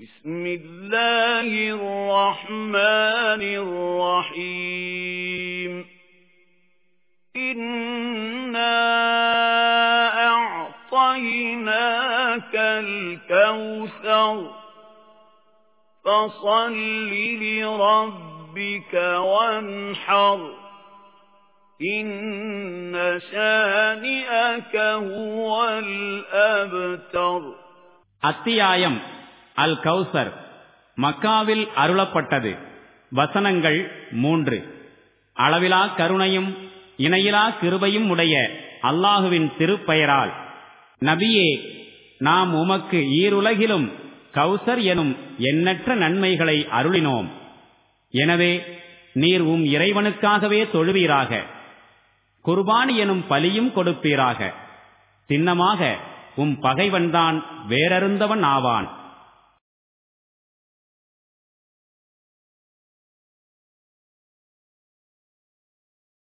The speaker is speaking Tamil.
بسم الله الرحمن الرحيم إنا أعطيناك الكوثر فصل لربك وانحر إن شانئك هو الأبتر அத்தியாயம் அல் கௌசர் மக்காவில் அருளப்பட்டது. வசனங்கள் மூன்று. அளவிலா கருணையும் இணையிலா கிருபையும் உடைய அல்லாஹுவின் திருப்பெயரால். நபியே நாம் உமக்கு ஈருலகிலும் கௌசர் எனும் எண்ணற்ற நன்மைகளை அருளினோம். எனவே நீர் உம் இறைவனுக்காகவே தொழுவீராக. குர்பானி எனும் பலியும் கொடுப்பீராக. சின்னமாக உம் பகைவன்தான் வேறருந்தவன் ஆவான்.